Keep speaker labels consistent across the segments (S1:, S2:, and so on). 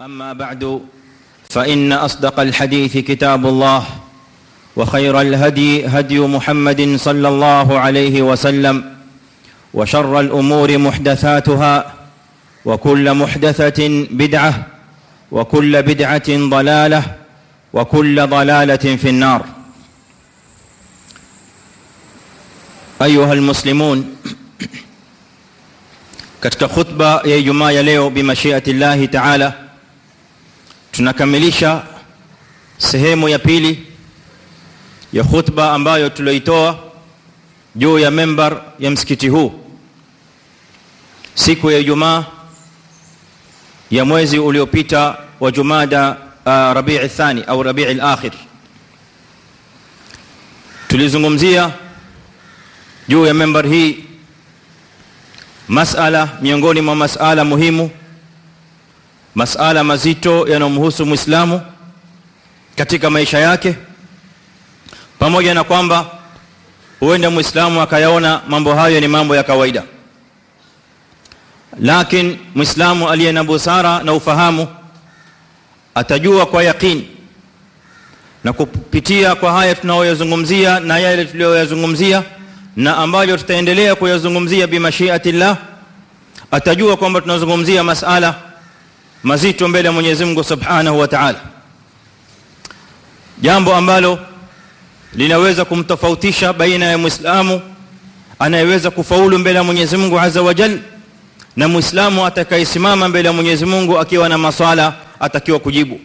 S1: أما بعد فإن أصدق الحديث كتاب الله وخير الهدي هدي محمد صلى الله عليه وسلم وشر الأمور محدثاتها وكل محدثة بدعة وكل بدعة ضلالة وكل ضلالة في النار. أيها المسلمون katika khutba ya Ijumaa leo bimashiati llahi taala tunakamilisha sehemu ya pili ya khutba ambayo tulioitoa juu ya member ya msikiti huu. Siku ya Ijumaa ya mwezi uliopita wa Jumada uh, Rabii Thani au Rabii al-Akhir. Tulizungumzia juu ya membar hii masala miongoni mwa masala muhimu masala mazito yanayomhusu Muislamu katika maisha yake pamoja na kwamba huenda Muislamu akayaona mambo hayo ni mambo ya kawaida. Lakini Muislamu aliye na busara na ufahamu atajua kwa yakini na kupitia kwa haya tunayoyazungumzia na yale tuliyoyazungumzia na ambayo tutaendelea kuyazungumzia bimashiatillah atajua kwamba tunazungumzia masala mazito mbele ya Mwenyezi Mungu Subhanahu wa Ta'ala. Jambo ambalo linaweza kumtofautisha baina ya Muislamu anayeweza kufaulu mbele ya Mwenyezi Mungu Azza wa Jalla na Muislamu atakayesimama mbele ya Mwenyezi Mungu akiwa na maswala atakiwa kujibu.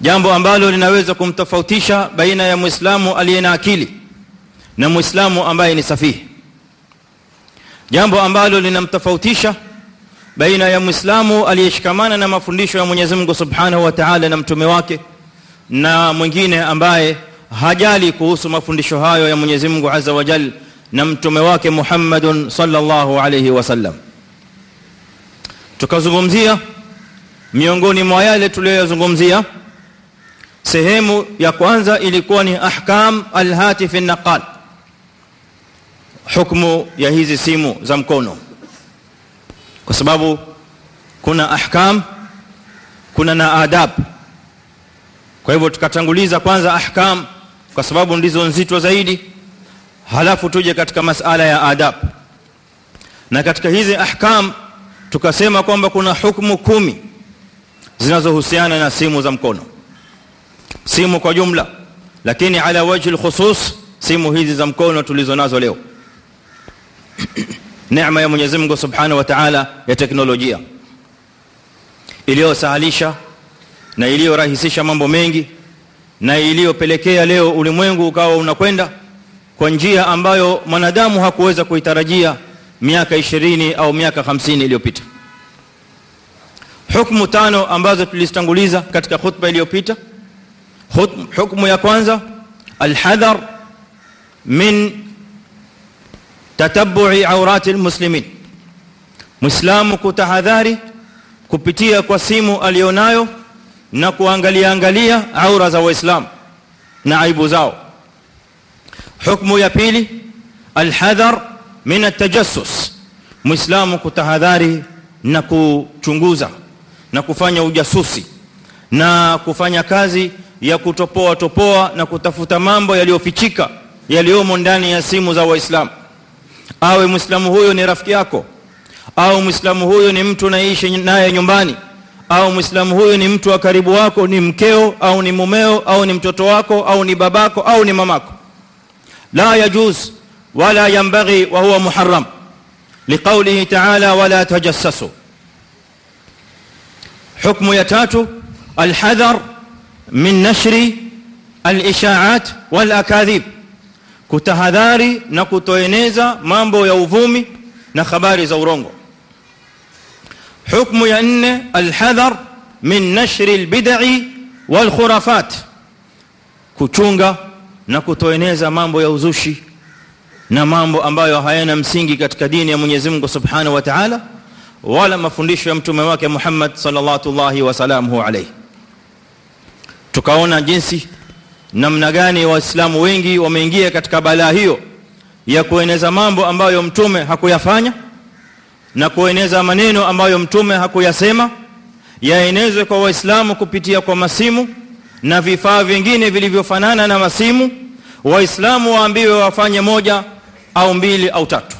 S1: Jambo ambalo linaweza kumtofautisha baina ya Muislamu aliye na akili na Muislamu ambaye ni safihi. Jambo ambalo linamtofautisha baina ya Muislamu aliyeshikamana na mafundisho ya Mwenyezi Mungu Subhanahu wa Ta'ala na mtume wake na mwingine ambaye hajali kuhusu mafundisho hayo ya Mwenyezi Mungu Azza wa Jalla na mtume wake Muhammadun sallallahu alayhi wasallam tukazungumzia miongoni mwa yale tuliyozungumzia sehemu ya kwanza ilikuwa ni ahkam alhatif an-naqal. Hukumu ya hizi simu za mkono kwa sababu kuna ahkam kuna na adab. Kwa hivyo tukatanguliza kwanza ahkam kwa sababu ndizo nzito zaidi. Halafu tuje katika masala ya adab. Na katika hizi ahkam tukasema kwamba kuna hukumu kumi zinazohusiana na simu za mkono. Simu kwa jumla lakini ala wajhi alkhusus simu hizi za mkono tulizonazo leo neema ya Mwenyezi Mungu Subhanahu wa Ta'ala ya teknolojia. Iliyosahalisha na iliyorahisisha mambo mengi na iliyopelekea leo ulimwengu ukawa unakwenda kwa njia ambayo mwanadamu hakuweza kuitarajia miaka 20 au miaka 50 iliyopita. Hukumu tano ambazo tulizitanguliza katika khutba iliyopita. Hukumu ya kwanza alhadhar min tatabbu'i awrati almuslimin muislamu kutahadhari kupitia kwa simu alionayo na kuangalia angalia aura za waislamu na aibu zao. Hukumu ya pili alhadhar min atajassus muislamu kutahadhari na kuchunguza na kufanya ujasusi na kufanya kazi ya kutopoa topoa na kutafuta mambo yaliyofichika yaliyomo ndani ya simu za waislamu awe muislamu huyo ni rafiki yako au muislamu huyo ni mtu unaishi naye nyumbani au muislamu huyo ni mtu wa karibu wako ni mkeo au ni mumeo au ni mtoto wako au ni babako au ni mamako la yajuz wala yanbaghi wa huwa muharram ta'ala wala tajassasu hukmu ya tatu alhadhar nashri al-isha'at wal akadhib kutahadhari na kutoeneza mambo ya uvumi na habari za urongo hukmu ya nne alhadhar min nashri albid'i wal khurafat kuchunga na kutoeneza mambo ya uzushi na mambo ambayo hayana msingi katika dini ya Mwenyezi Mungu Subhanahu wa Ta'ala wala mafundisho ya mtume wake Muhammad sallallahu alaihi wasallam tukaona jinsi namna gani waislamu wengi wameingia katika balaa hiyo ya kueneza mambo ambayo mtume hakuyafanya na kueneza maneno ambayo mtume hakuyasema yaenezwe kwa waislamu kupitia kwa masimu na vifaa vingine vilivyofanana na masimu waislamu waambiwe wafanye moja au mbili au tatu.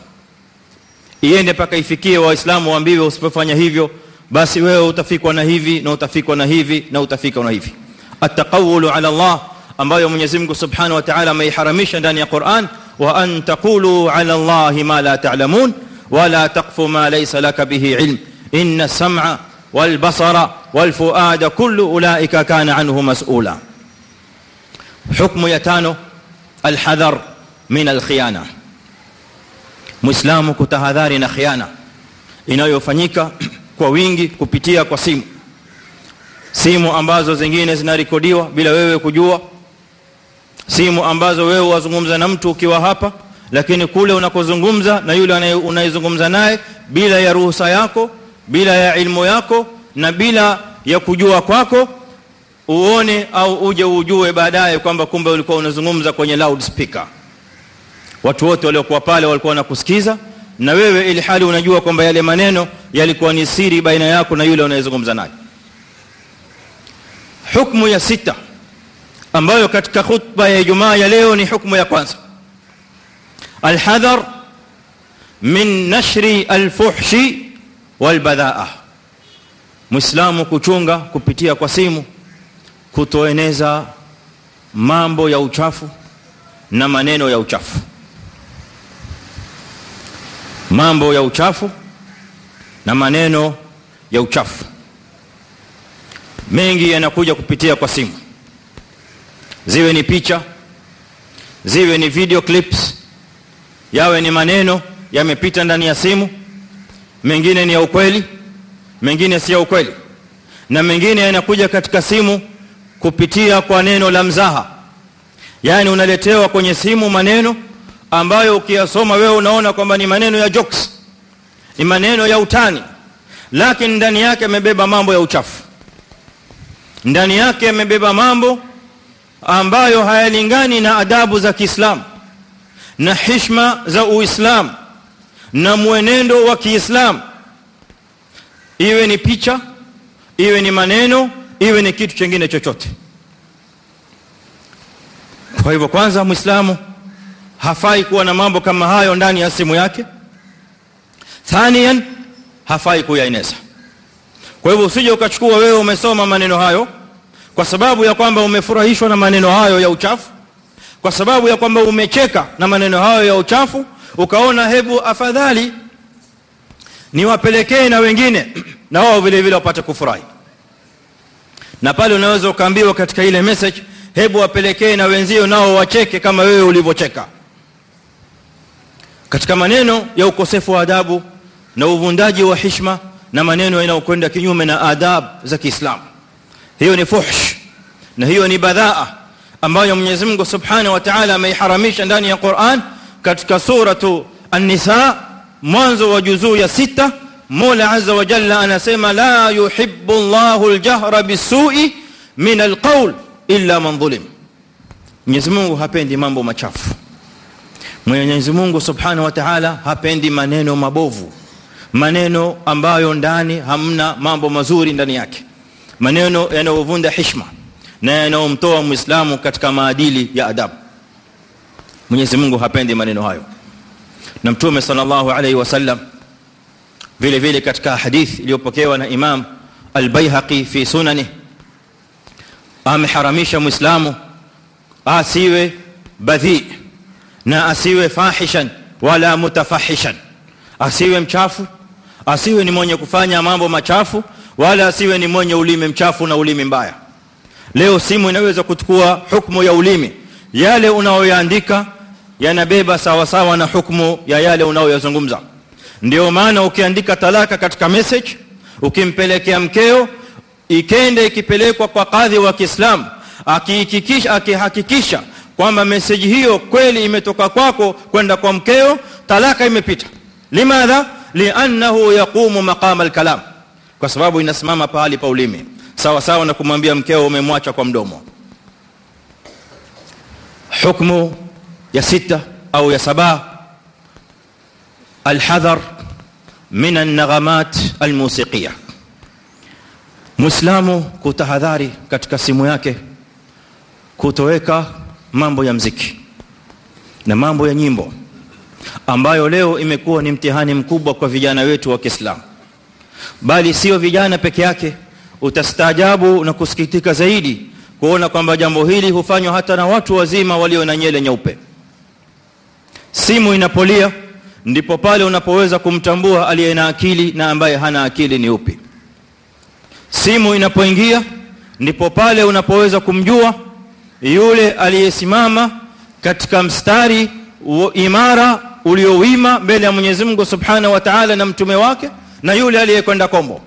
S1: Iende paka ifikie waislamu waambiwe usipofanya hivyo basi wewe utafikwa na hivi na utafikwa na hivi na utafikwa na hivi. Ataqawulu ala Allah ambayo Mwenyezi Mungu Subhanahu wa Ta'ala ameiharamisha ndani ya Qur'an wa an taqulu ala Allah ma la ta'lamun wa la taqfu ma laysa laka bihi ilm inna sam'a wal basara wal fuada kullu ulaika kana anhu mas'ula hukmu ya tano al hadar min al khiyana muislamu kutahadhari na khiana inayofanyika kwa wingi kupitia kwa simu simu ambazo zingine zinarekodiwa bila wewe kujua simu ambazo wewe wazungumza na mtu ukiwa hapa lakini kule unakozungumza na yule unayezungumza naye bila ya ruhusa yako bila ya ilmu yako na bila ya kujua kwako uone au uje ujue baadaye kwamba kumbe ulikuwa unazungumza kwenye loudspeaker. Watu wote waliokuwa pale walikuwa wanakusikiza na wewe ili hali unajua kwamba yale maneno yalikuwa ni siri baina yako na yule unayezungumza naye. Hukumu ya sita ambayo katika khutba ya Ijumaa ya leo ni hukumu ya kwanza. Alhadhar min nashri alfuhshi walbadhaa. Muislamu kuchunga kupitia kwa simu kutoeneza mambo ya uchafu na maneno ya uchafu. Mambo ya uchafu na maneno ya uchafu. Mengi yanakuja kupitia kwa simu ziwe ni picha ziwe ni video clips yawe ni maneno yamepita ndani ya simu mengine ni ya ukweli mengine si ya ukweli na mengine yanakuja katika simu kupitia kwa neno la mzaha. Yani unaletewa kwenye simu maneno ambayo ukiyasoma wewe unaona kwamba ni maneno ya jokes ni maneno ya utani lakini ndani yake yamebeba mambo ya uchafu. Ndani yake yamebeba mambo ambayo hayalingani na adabu za Kiislamu na heshima za Uislamu na mwenendo wa Kiislamu iwe ni picha iwe ni maneno iwe ni kitu kingine chochote. Kwa hivyo kwanza muislamu hafai kuwa na mambo kama hayo ndani ya simu yake. Thanian hafai kuyaeneza. Kwa hivyo usije ukachukua wewe umesoma maneno hayo kwa sababu ya kwamba umefurahishwa na maneno hayo ya uchafu kwa sababu ya kwamba umecheka na maneno hayo ya uchafu ukaona hebu afadhali niwapelekee na wengine na wao vile vile wapate kufurahi. Na pale unaweza ukaambiwa katika ile message hebu wapelekee na wenzio nao wacheke kama wewe ulivyocheka. Katika maneno ya ukosefu wa adabu na uvundaji wa heshima na maneno yanayokwenda kinyume na adab za Kiislamu hiyo ni fuhsh na hiyo ni badhaa ambayo Mwenyezi Mungu Subhanahu wa Ta'ala ameiharamisha ndani ya Qur'an katika suratu An-Nisa mwanzo wa juzuu ya sita Mola Azza wa Jalla anasema la yuhibbu Allahu al-jahra bis-su'i min al-qawl illa man dhulim Mwenyezi Mungu hapendi mambo machafu Mwenyezi Mungu Subhanahu wa Ta'ala hapendi maneno mabovu maneno ambayo ndani hamna mambo mazuri ndani yake maneno yanayovunja heshima na yanayomtoa muislamu katika maadili ya adabu. Mwenyezi Mungu hapendi maneno hayo. Na mtume sallallahu alaihi wasallam vile vile katika hadith iliyopokewa na Imam al-Baihaqi fi sunani ameharamisha muislamu asiwe badhi na asiwe fahishan wala mutafahishan. Asiwe mchafu asiwe ni mwenye kufanya mambo machafu wala asiwe ni mwenye ulimi mchafu na ulimi mbaya. Leo simu inaweza kuchukua hukumu ya ulimi. Yale unaoyaandika yanabeba sawa sawa na hukumu ya yale unaoyazungumza ndio maana ukiandika talaka katika message ukimpelekea mkeo ikende ikipelekwa kwa kadhi wa Kiislamu akihakikisha akihakikisha kwamba message hiyo kweli imetoka kwako kwenda kwa mkeo talaka imepita. Limadha? Li'annahu yaqumu maqama al-kalam kwa sababu inasimama pahali pa ulimi. Sawa sawa na kumwambia mkeo umemwacha kwa mdomo. Hukmu ya sita au ya saba alhadhar min alnaghamat almusiqia muislamu kutahadhari katika simu yake kutoweka mambo ya mziki na mambo ya nyimbo ambayo leo imekuwa ni mtihani mkubwa kwa vijana wetu wa Kiislamu bali sio vijana peke yake. Utastaajabu na kusikitika zaidi kuona kwamba jambo hili hufanywa hata na watu wazima walio na nyele nyeupe. Simu inapolia ndipo pale unapoweza kumtambua aliye na akili na ambaye hana akili ni upi. Simu inapoingia ndipo pale unapoweza kumjua yule aliyesimama katika mstari imara uliowima mbele ya Mwenyezi Mungu Subhanahu wa Ta'ala na mtume wake na yule aliyekwenda kombo.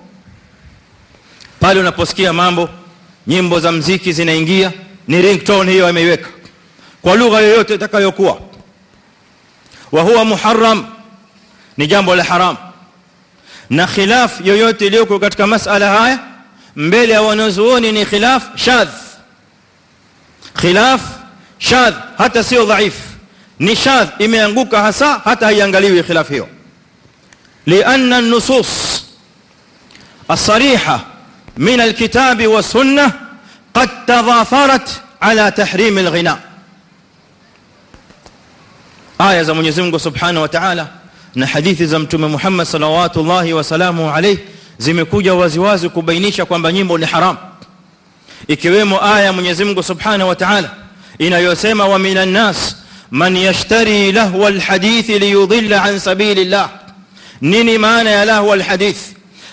S1: Pale unaposikia mambo nyimbo za mziki zinaingia ni ringtone hiyo ameiweka. Kwa lugha yoyote itakayokuwa. Wa huwa muharram ni jambo la haram. Na khilaf yoyote iliyoko katika masala haya mbele ya wanazuoni ni khilaf shadh. Khilaf shadh hata sio dhaif. Ni shadh imeanguka hasa hata haiangaliwi khilaf hiyo لأن النصوص الصريحه من الكتاب والسنة قد تضافرت على تحريم الغناء aya za Mwenyezi Mungu Subhanahu wa Ta'ala na hadithi za Mtume Muhammad sallallahu wa salamu alayhi zimekuja waziwazi kubainisha kwamba nyimbo ni haram ikiwemo aya ya Mwenyezi Mungu Subhanahu wa Ta'ala inayosema wa minan nas man yashtari lahwa alhadith liyudilla an sabilillah nini maana ya lahwa alhadith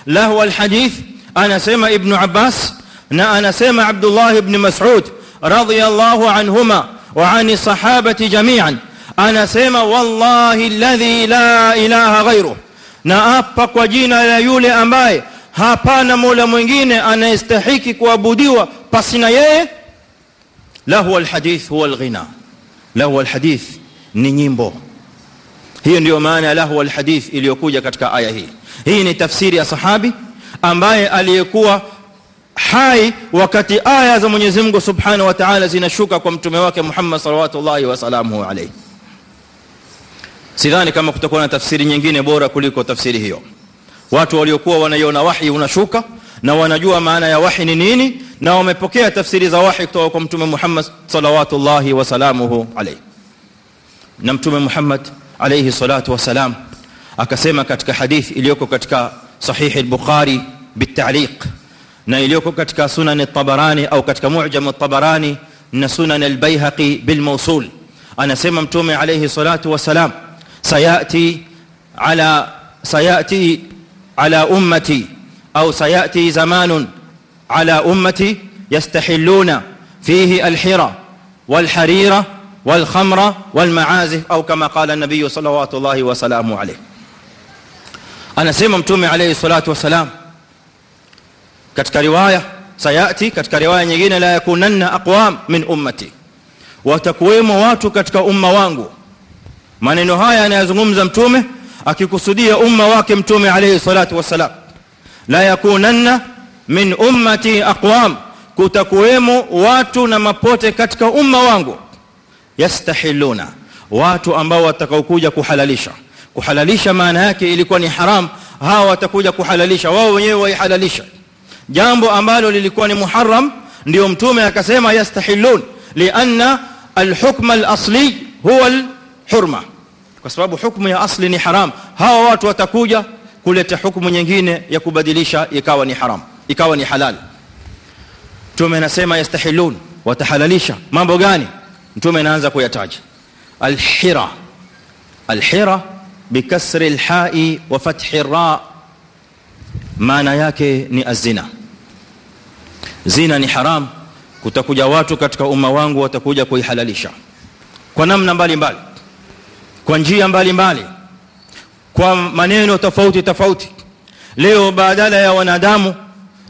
S1: lahwa alhadith anasema ibn Abbas na anasema Abdullah ibn Mas'ud radiyallahu anhuma wa ani sahabati jami'an anasema wallahi alladhi la ilaha ghayruh na apa kwa jina la yule ambaye hapana mola mwingine anayestahiki kuabudiwa pasina yeye lahu alhadith huwa alghina lahu alhadith ni nyimbo hiyo ndio maana ya lahu alhadith iliyokuja katika aya hii. Hii ni tafsiri ya sahabi ambaye aliyekuwa hai wakati aya za Mwenyezi Mungu Subhanahu wa Ta'ala zinashuka kwa mtume wake Muhammad sallallahu alaihi salamu alayhi. Sidhani kama kutakuwa na tafsiri nyingine bora kuliko tafsiri hiyo. Watu waliokuwa wanaiona wahi unashuka na wanajua maana ya wahi ni nini na wamepokea tafsiri za wahi kutoka kwa mtume Muhammad sallallahu alaihi salamu alayhi. Na mtume Muhammad عليه الصلاة والسلام. أكسيما كتك حديث إليوكو كتك صحيح البخاري بالتعليق. نا إليوكو كتك سنن الطبراني أو كتك معجم الطبراني نا سنن البيهقي بالموصول. أنا سيما متومي عليه الصلاة والسلام. سيأتي على سيأتي على أمتي أو سيأتي زمان على أمتي يستحلون فيه الحرة والحريرة والخمر والمعازف أو كما قال النبي صلى الله عليه عليه anasema mtume alayhi salatu wasalam katika riwaya sayati katika riwaya nyingine la yakunanna aqwam min ummati watakuwemo watu katika umma wangu maneno haya anayazungumza mtume akikusudia umma wake mtume alayhi salatu wasalam la yakunanna min ummati aqwam kutakuwemo watu na mapote katika umma wangu yastahiluna watu ambao watakaokuja kuhalalisha kuhalalisha maana yake ilikuwa ni haram hawa watakuja kuhalalisha wao wenyewe waihalalisha jambo ambalo lilikuwa ni muharram ndio mtume akasema yastahilun lianna alhukm alasli huwa alhurma kwa sababu hukumu ya asli ni haram hawa watu watakuja kuleta hukumu nyingine ya kubadilisha ikawa ni haram ikawa ni halal mtume anasema yastahilun watahalalisha mambo gani mtume anaanza kuyataja. Alhira. Alhira bikasri alha'i wa fathi ra, maana yake ni azina zina ni haram. Kutakuja watu katika umma wangu watakuja kuihalalisha. Kwa namna mbalimbali. Kwa njia mbalimbali. Kwa maneno tofauti tofauti. Leo badala ya wanadamu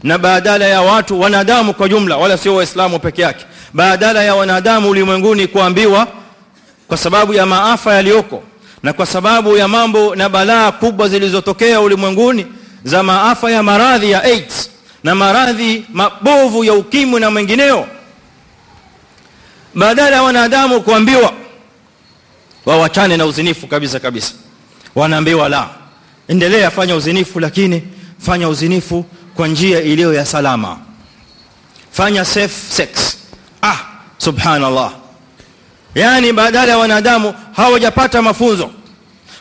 S1: na badala ya watu wanadamu kwa jumla wala sio waislamu peke yake badala ya wanadamu ulimwenguni kuambiwa kwa sababu ya maafa yaliyoko na kwa sababu ya mambo na balaa kubwa zilizotokea ulimwenguni za maafa ya maradhi ya AIDS na maradhi mabovu ya ukimwi na mengineo. Badala ya wanadamu kuambiwa wawachane na uzinifu kabisa kabisa. Wanaambiwa la endelea fanya uzinifu lakini fanya uzinifu kwa njia iliyo ya salama. Fanya safe sex subhanallah. Yani badala ya wanadamu hawajapata mafunzo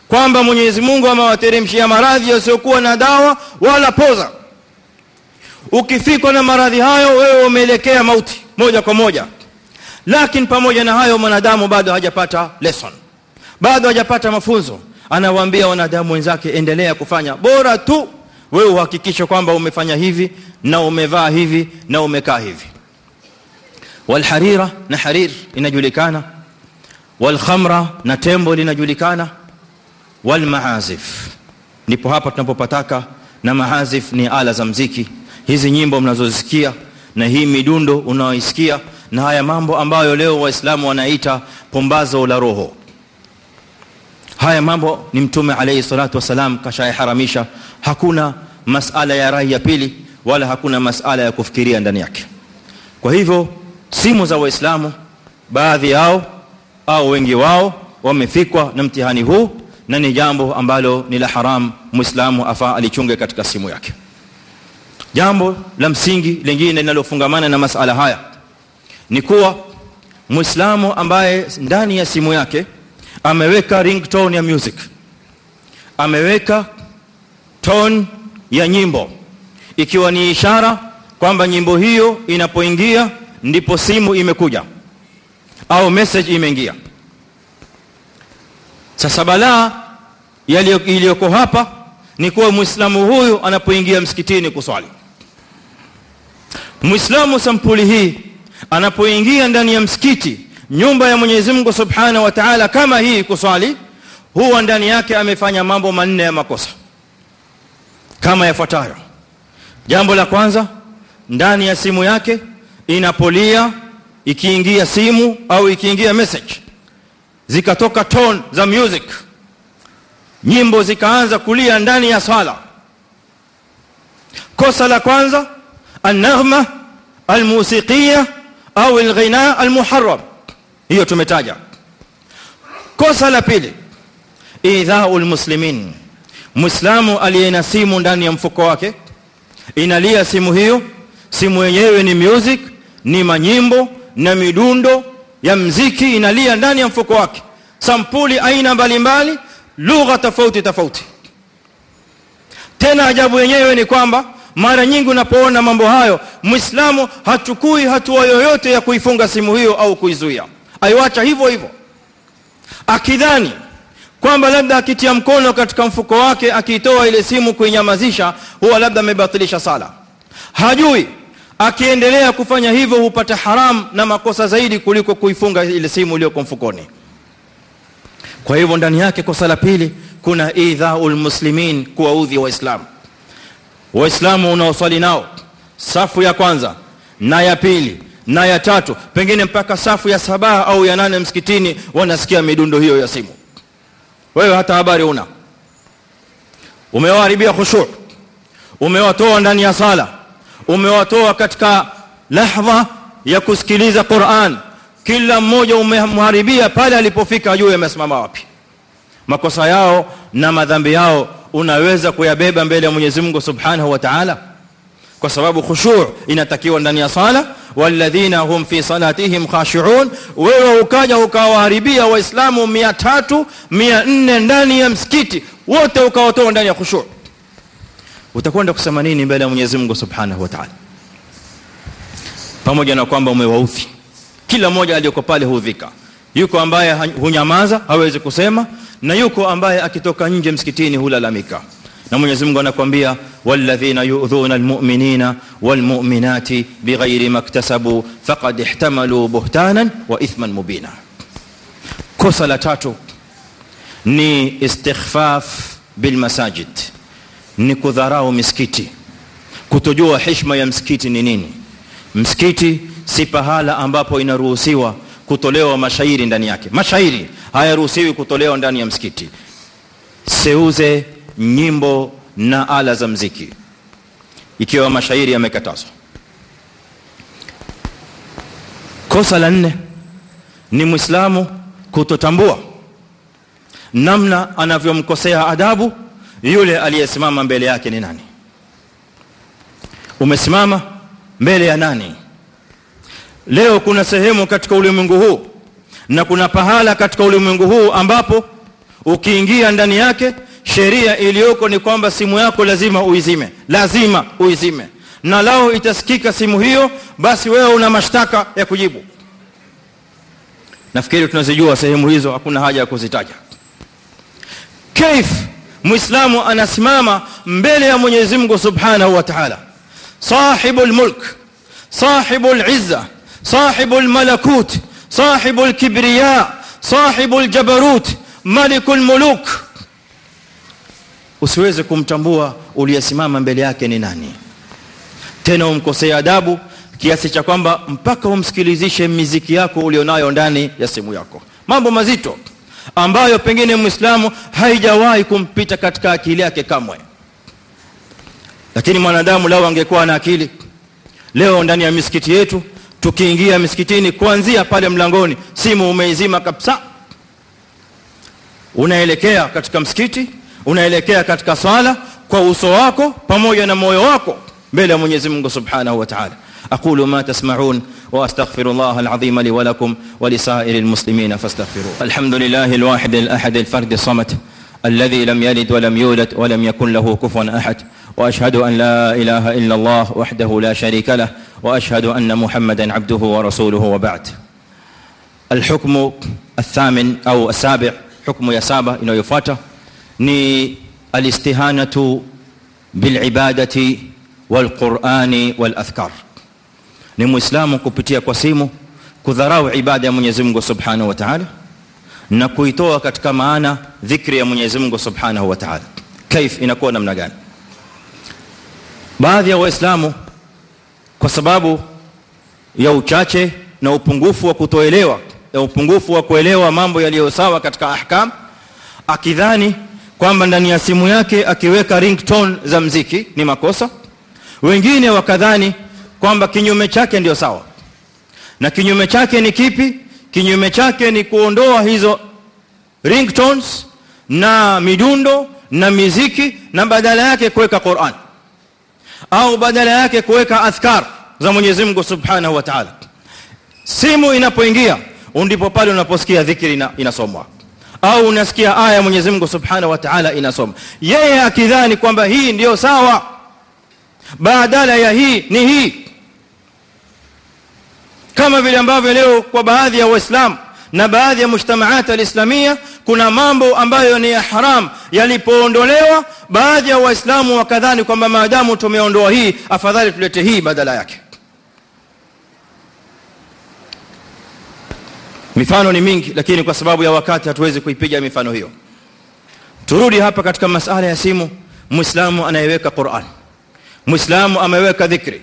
S1: kwamba Mwenyezi Mungu amewateremshia maradhi yasiyokuwa na dawa wala poza. Ukifikwa na maradhi hayo wewe umeelekea mauti moja kwa moja. Lakini pamoja na hayo mwanadamu bado hajapata lesson. Bado hajapata mafunzo. Anawaambia wanadamu wenzake endelea kufanya. Bora tu wewe uhakikishe kwamba umefanya hivi na umevaa hivi na umekaa hivi walharira na harir inajulikana. Walkhamra na tembo linajulikana. Walmaazif ndipo hapa tunapopataka na maazif ni ala za mziki. Hizi nyimbo mnazozisikia na hii midundo unaoisikia na haya mambo ambayo leo waislamu wanaita pombazo la roho. Haya mambo ni mtume alayhi salatu wasalam kashayaharamisha. Hakuna masala ya rai ya pili wala hakuna masala ya kufikiria ndani yake. Kwa hivyo simu za waislamu baadhi yao au wengi wao wamefikwa na mtihani huu na ni jambo ambalo ni la haram muislamu afaa alichunge katika simu yake. Jambo la msingi lingine linalofungamana na masala haya ni kuwa muislamu ambaye ndani ya simu yake ameweka ringtone ya music ameweka tone ya nyimbo ikiwa ni ishara kwamba nyimbo hiyo inapoingia ndipo simu imekuja. Au message imeingia. Sasa balaa iliyoko hapa ni kuwa muislamu huyu anapoingia msikitini kuswali. Muislamu sampuli hii anapoingia ndani ya msikiti nyumba ya Mwenyezi Mungu Subhanahu wa Ta'ala kama hii kuswali huwa ndani yake amefanya mambo manne ya makosa. Kama yafuatayo. Jambo la kwanza ndani ya simu yake inapolia ikiingia simu au ikiingia message zikatoka tone za music nyimbo zikaanza kulia ndani ya sala. Kosa la kwanza an-naghma au al-ghina al-muharram. Hiyo tumetaja. Kosa la pili idhaul muslimin. Muislamu aliyena simu ndani ya mfuko wake inalia simu hiyo simu yenyewe ni music ni manyimbo na midundo ya mziki inalia ndani ya mfuko wake. Sampuli aina mbalimbali lugha tofauti tofauti. Tena ajabu yenyewe ni kwamba mara nyingi unapoona mambo hayo muislamu hachukui hatua yoyote ya kuifunga simu hiyo au kuizuia. Aiwacha hivyo hivyo. Akidhani kwamba labda akitia mkono katika mfuko wake akiitoa ile simu kuinyamazisha huwa labda amebatilisha sala. Hajui akiendelea kufanya hivyo hupata haram na makosa zaidi kuliko kuifunga ile simu iliyoko mfukoni. Kwa hivyo ndani yake kosa la pili kuna idhaul muslimin kuwaudhi waislamu waislamu unaoswali nao safu ya kwanza na ya pili na ya tatu pengine mpaka safu ya saba au ya nane msikitini wanasikia midundo hiyo ya simu. Wewe hata habari una umewaharibia khushu umewatoa ndani ya sala umewatoa katika lahdha ya kusikiliza Qur'an. Kila mmoja umemharibia pale alipofika ajue amesimama wapi. Makosa yao na madhambi yao unaweza kuyabeba mbele ya Mwenyezi Mungu Subhanahu wa Ta'ala? Kwa sababu khushu' inatakiwa ndani ya sala walladhina hum fi salatihim khashi'un. Wewe ukaja ukawaharibia waislamu 300 400 ndani ya msikiti wote ukawatoa ndani ya khushu' utakwenda kusema nini mbele ya Mwenyezi Mungu Subhanahu wa Ta'ala? Pamoja na kwamba umewaudhi. Kila mmoja aliyoko pale hudhika yuko ambaye hunyamaza hawezi kusema na yuko ambaye akitoka nje msikitini hulalamika. Na Mwenyezi Mungu anakuambia walladhina yu'dhuna almu'minina walmu'minati bighairi maktasabu faqad ihtamalu buhtanan wa ithman mubina. Kosa la tatu ni istighfaf bil masajid ni kudharau misikiti. Kutojua heshima ya msikiti ni nini? Msikiti si pahala ambapo inaruhusiwa kutolewa mashairi ndani yake. Mashairi hayaruhusiwi kutolewa ndani ya msikiti. Seuze nyimbo na ala za mziki ikiwa mashairi yamekatazwa. Kosa la nne ni Mwislamu kutotambua namna anavyomkosea adabu yule aliyesimama mbele yake ni nani? Umesimama mbele ya nani? Leo kuna sehemu katika ulimwengu huu na kuna pahala katika ulimwengu huu ambapo ukiingia ndani yake sheria iliyoko ni kwamba simu yako lazima uizime. Lazima uizime. Na lao itasikika simu hiyo basi wewe una mashtaka ya kujibu. Nafikiri tunazijua sehemu hizo hakuna haja ya kuzitaja. Kaif muislamu anasimama mbele ya Mwenyezi Mungu Subhanahu wa Ta'ala. Sahibul mulk sahibul izza sahibul malakut sahibul kibriya sahibul jabarut malikul muluk. Usiweze kumtambua uliyesimama mbele yake ni nani. Tena umkosea adabu kiasi cha kwamba mpaka umsikilizishe miziki yako ulionayo ndani ya simu yako. Mambo mazito ambayo pengine Muislamu haijawahi kumpita katika akili yake kamwe. Lakini mwanadamu lao angekuwa na akili, leo ndani ya misikiti yetu tukiingia misikitini, kuanzia pale mlangoni, simu umeizima kabisa, unaelekea katika msikiti, unaelekea katika swala kwa uso wako pamoja na moyo wako mbele ya Mwenyezi Mungu Subhanahu wa Ta'ala. aqulu ma tasma'un وأستغفر الله العظيم لي ولكم ولسائر المسلمين فاستغفروه. الحمد لله الواحد الأحد الفرد الصمت الذي لم يلد ولم يولد ولم يكن له كفوا أحد. وأشهد أن لا إله إلا الله وحده لا شريك له. وأشهد أن محمدا عبده ورسوله وبعد. الحكم الثامن أو السابع حكم يسابة إنه يفاته ni alistihanatu bilibadati walqurani walathkar ni muislamu kupitia kwa simu kudharau ibada ya Mwenyezi Mungu Subhanahu wa Ta'ala na kuitoa katika maana dhikri ya Mwenyezi Mungu Subhanahu wa Ta'ala. Kaif inakuwa namna gani? Baadhi ya waislamu kwa sababu ya uchache na upungufu wa kutoelewa ya upungufu wa kuelewa mambo yaliyo sawa katika ahkam akidhani kwamba ndani ya simu yake akiweka ringtone za mziki ni makosa. Wengine wakadhani kwamba kinyume chake ndio sawa. Na kinyume chake ni kipi? Kinyume chake ni kuondoa hizo ringtones na midundo na miziki na badala yake kuweka Qur'an. Au badala yake kuweka adhkar za Mwenyezi Mungu Subhanahu wa Ta'ala. Simu inapoingia ndipo pale unaposikia dhikri inasomwa. Au unasikia aya ya Mwenyezi Mungu Subhanahu wa Ta'ala inasoma. Yeye akidhani kwamba hii ndiyo sawa. Badala ya hii ni hii kama vile ambavyo leo kwa baadhi ya waislamu na baadhi ya mujtamaat alislamia kuna mambo ambayo ni ya haram yalipoondolewa baadhi ya waislamu wakadhani kwamba maadamu tumeondoa hii afadhali tulete hii badala yake. Mifano ni mingi lakini kwa sababu ya wakati hatuwezi kuipiga mifano hiyo. Turudi hapa katika masala ya simu. Muislamu anayeweka Qur'an. Muislamu ameweka dhikri.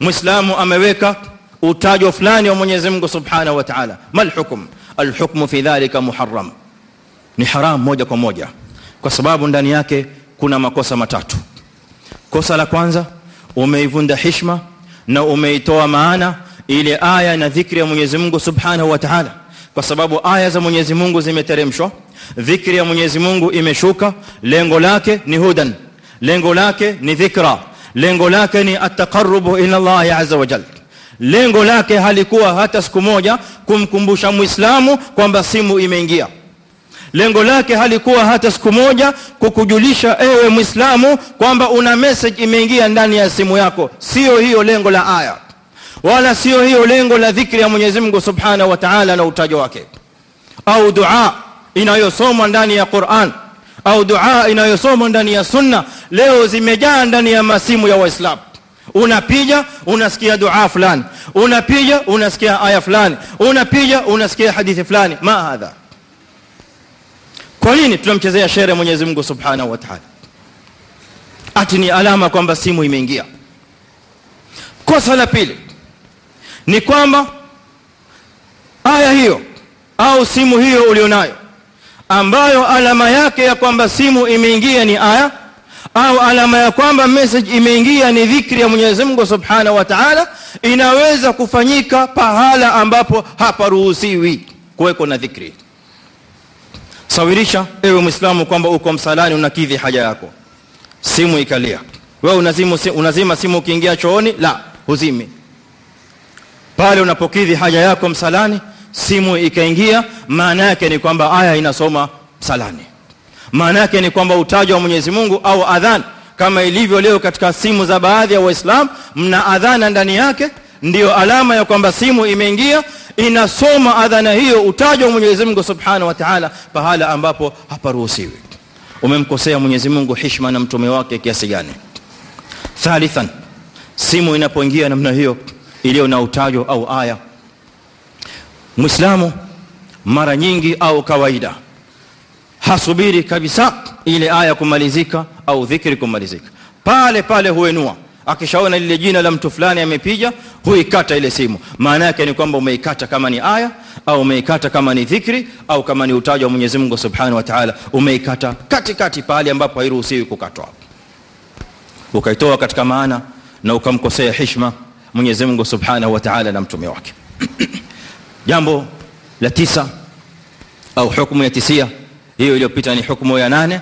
S1: Muislamu ameweka utajo fulani wa Mwenyezi Mungu Subhanahu wa Ta'ala. Mal hukm al hukmu fi dhalika muharram. Ni haram moja kwa moja. Kwa sababu ndani yake kuna makosa matatu. Kosa la kwanza umeivunda heshima na umeitoa maana ile aya na dhikri ya Mwenyezi Mungu Subhanahu wa Ta'ala. Kwa sababu aya za Mwenyezi Mungu zimeteremshwa dhikri ya Mwenyezi Mungu imeshuka lengo lake ni hudan lengo lake ni dhikra lengo lake ni at-taqarrub ila Allah azza wa jalla lengo lake halikuwa hata siku moja kumkumbusha muislamu kwamba simu imeingia. Lengo lake halikuwa hata siku moja kukujulisha ewe muislamu kwamba una message imeingia ndani ya simu yako. Sio hiyo lengo la aya. Wala sio hiyo lengo la dhikri ya Mwenyezi Mungu Subhanahu wa Ta'ala na utajo wake. Au dua inayosomwa ndani ya Qur'an. Au dua inayosomwa ndani ya sunna. Leo zimejaa ndani ya masimu ya waislamu unapiga unasikia dua fulani. Unapija unasikia aya fulani. Unapija unasikia hadithi fulani. Ma hadha? Kwa nini tunamchezea shere Mwenyezi Mungu Subhanahu wa Ta'ala? Ati ni alama kwamba simu imeingia. Kosa la pili ni kwamba aya hiyo au simu hiyo ulionayo ambayo alama yake ya kwamba simu imeingia ni aya au alama ya kwamba message imeingia ni dhikri ya Mwenyezi Mungu Subhanahu wa Ta'ala inaweza kufanyika pahala ambapo haparuhusiwi kuweko na dhikri. Sawirisha ewe muislamu kwamba uko msalani unakidhi haja yako. Simu ikalia. Wewe unazima, unazima simu ukiingia chooni? La huzimi. Pale unapokidhi haja yako msalani simu ikaingia maana yake ni kwamba aya inasoma msalani maana yake ni kwamba utajwa wa Mwenyezi Mungu au adhan kama ilivyo leo katika simu za baadhi ya waislamu mna adhana ndani yake ndiyo alama ya kwamba simu imeingia inasoma adhana hiyo utajwa wa Mwenyezi Mungu Subhanahu wa Ta'ala pahala ambapo haparuhusiwi. Umemkosea Mwenyezi Mungu heshima na mtume wake kiasi gani? Thalithan simu inapoingia namna hiyo iliyo na utajo au aya. Muislamu mara nyingi au kawaida hasubiri kabisa ile aya kumalizika au dhikri kumalizika. Pale pale huenua akishaona lile jina la mtu fulani amepija huikata ile simu. Maana yake ni kwamba umeikata kama ni aya au umeikata kama ni dhikri au kama ni utajwa wa Mwenyezi Mungu Subhanahu wa Ta'ala. Umeikata katikati pale ambapo hairuhusiwi kukatwa. Ukaitoa katika maana na ukamkosea heshima Mwenyezi Mungu Subhanahu wa Ta'ala na mtume wake. Jambo la tisa au hukumu ya tisia hiyo iliyopita ni hukumu ya nane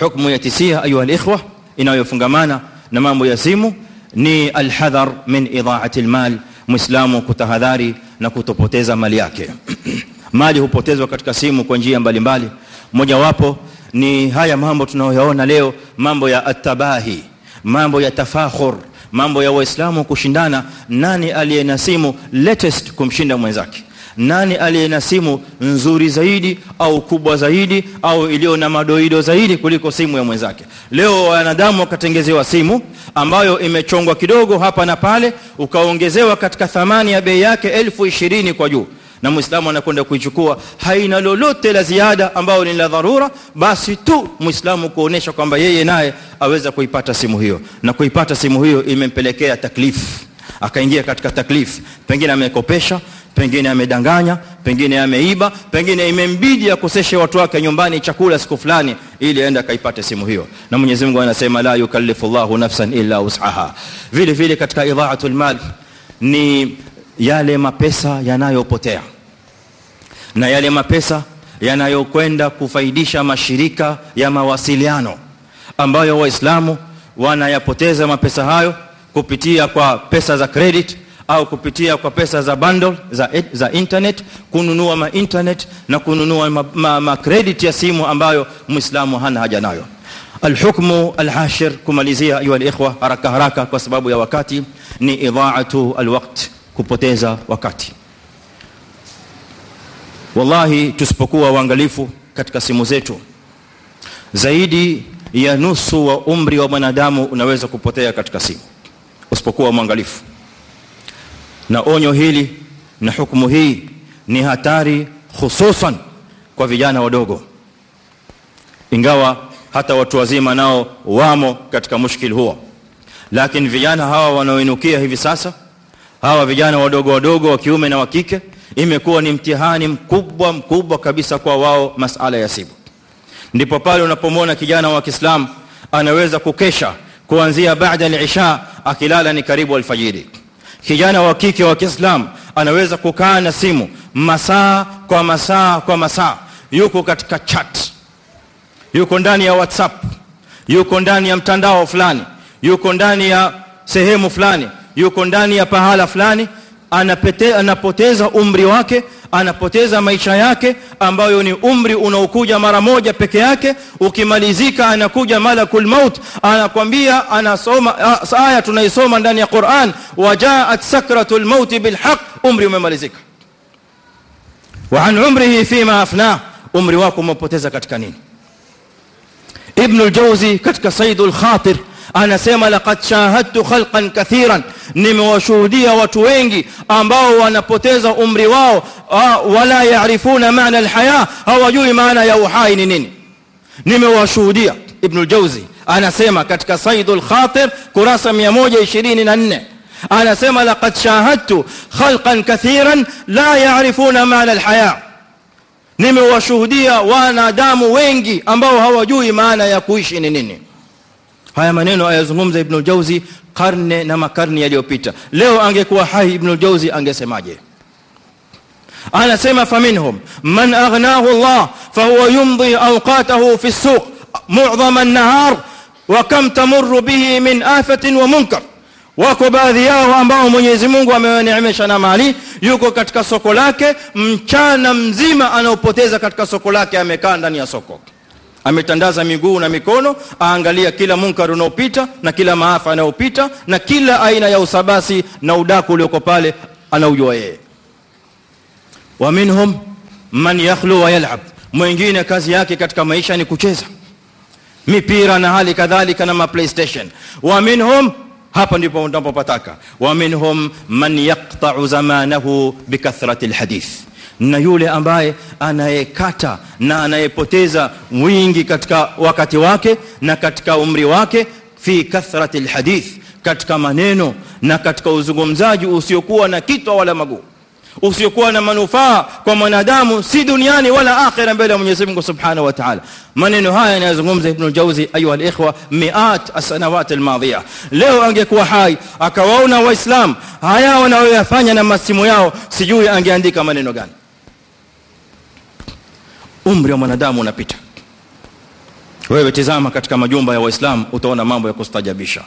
S1: hukumu ya tisia ayuha alikhwa inayofungamana na mambo ya simu ni alhadhar min idaati almal muislamu kutahadhari na kutopoteza mali yake. Mali hupotezwa katika simu kwa njia mbalimbali. Mojawapo ni haya mambo tunayoyaona leo mambo ya atabahi mambo ya tafakhur mambo ya waislamu kushindana nani aliye na simu latest kumshinda mwenzake nani aliye na simu nzuri zaidi au kubwa zaidi au iliyo na madoido zaidi kuliko simu ya mwenzake? Leo wanadamu wakatengezewa simu ambayo imechongwa kidogo hapa na pale ukaongezewa katika thamani ya bei yake elfu ishirini kwa juu. Na muislamu anakwenda kuichukua haina lolote la ziada ambayo ni la dharura basi tu muislamu kuonesha kwamba yeye naye aweza kuipata simu hiyo. Na kuipata simu hiyo imempelekea taklifu akaingia katika taklifu pengine amekopesha pengine amedanganya pengine ameiba pengine imembidi akoseshe watu wake nyumbani chakula siku fulani ili aende akaipate simu hiyo. Na Mwenyezi Mungu anasema la yukallifu Allahu nafsan illa usaha vile vile katika idha'atul mal ni yale mapesa yanayopotea na yale mapesa yanayokwenda kufaidisha mashirika ya mawasiliano ambayo waislamu wanayapoteza mapesa hayo kupitia kwa pesa za credit au kupitia kwa pesa za bundle za, za internet kununua ma internet na kununua ma, ma, ma credit ya simu ambayo muislamu hana haja nayo. Alhukmu alashir, kumalizia ayuha alikhwa, haraka haraka kwa sababu ya wakati, ni idhaatu alwaqt, kupoteza wakati. Wallahi, tusipokuwa waangalifu katika simu zetu, zaidi ya nusu wa umri wa mwanadamu unaweza kupotea katika simu usipokuwa mwangalifu na onyo hili na hukumu hii ni hatari hususan kwa vijana wadogo. Ingawa hata watu wazima nao wamo katika mushkil huo. Lakini vijana hawa wanaoinukia hivi sasa hawa vijana wadogo wadogo wa kiume na wa kike imekuwa ni mtihani mkubwa mkubwa kabisa kwa wao masala ya sibu. ndipo pale unapomwona kijana wa Kiislamu anaweza kukesha kuanzia baada al-isha akilala ni karibu alfajiri kijana wa kike wa Kiislamu anaweza kukaa na simu masaa kwa masaa kwa masaa. Yuko katika chat. Yuko ndani ya WhatsApp. Yuko ndani ya mtandao fulani. Yuko ndani ya sehemu fulani. Yuko ndani ya pahala fulani. Anapoteza umri wake anapoteza maisha yake ambayo ni umri unaokuja mara moja peke yake ukimalizika anakuja malakul maut anakwambia anasoma aya tunaisoma ndani ya Qur'an wajaat sakratul maut bilhaq umri umemalizika wa an umrihi fima afna umri wako umepoteza katika nini ibn al-jawzi katika saidul khatir anasema laqad shahadtu khalqan kathiran nimewashuhudia watu wengi ambao wanapoteza umri wao wala yaarifuna maana alhaya hawajui maana ya uhai ni nini nimewashuhudia ibn al-jawzi anasema katika saidul khatir kurasa 124 anasema laqad shahadtu khalqan kathiran la yaarifuna maana alhaya nimewashuhudia wanadamu wengi ambao hawajui maana ya kuishi ni nini haya maneno ayazungumza ibn al-Jawzi karne na makarne yaliyopita. Leo angekuwa hai ibn al-Jawzi angesemaje? Anasema faminhum man aghnahu Allah fahuwa yumdi awqatahu fi as-suq mu'dham an-nahar wa kam tamurru bihi min afatin wa munkar. Wako baadhi yao ambao Mwenyezi Mungu amewaneemesha na mali yuko katika soko lake mchana mzima anaopoteza katika soko lake amekaa ndani ya soko ametandaza miguu na mikono aangalia kila munkar unaopita na kila maafa yanayopita na kila aina ya usabasi na udaku ulioko pale anaujua yeye. Wa minhum man yakhlu wa yal'ab. Mwingine kazi yake katika maisha ni kucheza. Mipira na hali kadhalika na ma playstation. Wa minhum hapa ndipo unapopataka wa minhum man yaqta'u zamanahu bikathrati alhadith na yule ambaye anayekata na anayepoteza wingi katika wakati wake na katika umri wake fi kathrati alhadith katika maneno na katika uzungumzaji usiokuwa na kitwa wala maguu usiokuwa na manufaa kwa mwanadamu si duniani wala akhira mbele ya Mwenyezi Mungu Subhanahu wa Ta'ala. Maneno haya yanazungumza Ibn ayuha al-ikhwa miat as-sanawat al-madhiya. Leo angekuwa hai akawaona waislam haya wanayoyafanya na masimu yao sijui angeandika maneno gani umri wa mwanadamu unapita. Wewe tazama katika majumba ya waislamu utaona mambo ya kustajabisha.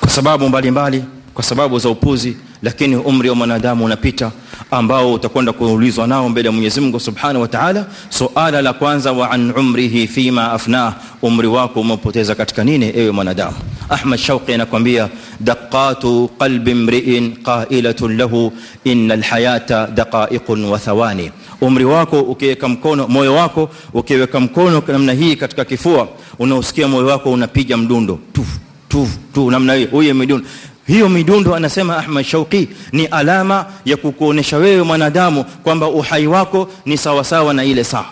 S1: Kwa sababu mbalimbali mbali, kwa sababu za upuzi lakini umri wa mwanadamu unapita ambao utakwenda kuulizwa nao mbele ya Mwenyezi Mungu Subhanahu wa Ta'ala suala la kwanza wa an umrihi fima afna umri wako umepoteza katika nini ewe mwanadamu? Ahmad Shauqi anakuambia daqatu qalbi mri'in qailatun lahu innal hayata daqa'iqun wa thawani umri wako ukiweka mkono moyo wako ukiweka mkono namna hii katika kifua unaosikia moyo wako unapiga mdundo. Tu tu tu namna hii huyo midundo. Hiyo midundo anasema Ahmad Shauqi ni alama ya kukuonesha wewe mwanadamu kwamba uhai wako ni sawasawa sawa na ile saa.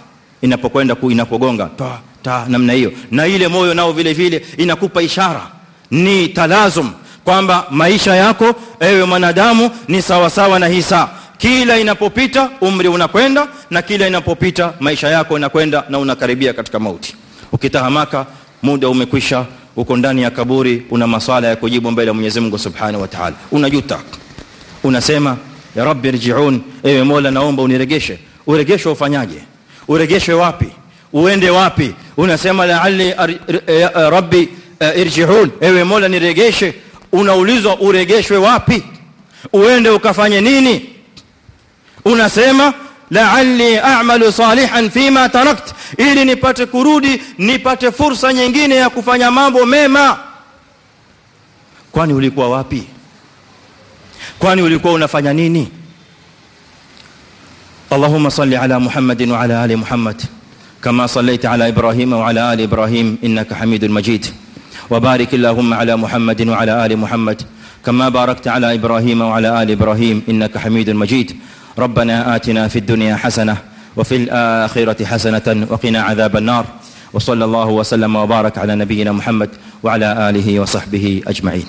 S1: Inapokwenda inapogonga ta ta namna hiyo. Na ile moyo nao vile vile inakupa ishara. Ni talazum kwamba maisha yako ewe mwanadamu ni sawasawa sawa na hii saa kila inapopita umri unakwenda na kila inapopita maisha yako inakwenda na unakaribia katika mauti. Ukitahamaka muda umekwisha uko ndani ya kaburi una maswala ya kujibu mbele ya Mwenyezi Mungu Subhanahu wa Ta'ala. Unajuta. Unasema ya rabbi rji'un ewe mola naomba uniregeshe. Uregeshe ufanyaje? Uregeshe wapi? Uende wapi? Unasema la'alli rabbi irji'un ewe mola niregeshe. Unaulizwa uregeshwe wapi? Uende ukafanye nini unasema la'alli a'malu salihan fima tarakt ili nipate kurudi nipate fursa nyingine ya kufanya mambo mema. Kwani ulikuwa wapi? Kwani ulikuwa unafanya nini? اللهم صل على محمد وعلى ال محمد كما صليت على إبراهيم وعلى ال إبراهيم انك حميد مجيد وبارك اللهم على محمد وعلى ال محمد كما باركت على إبراهيم وعلى ال إبراهيم انك حميد مجيد ربنا آتنا في الدنيا حسنة وفي الآخرة حسنة وقنا عذاب النار وصلى الله وسلم وبارك على نبينا محمد وعلى آله وصحبه أجمعين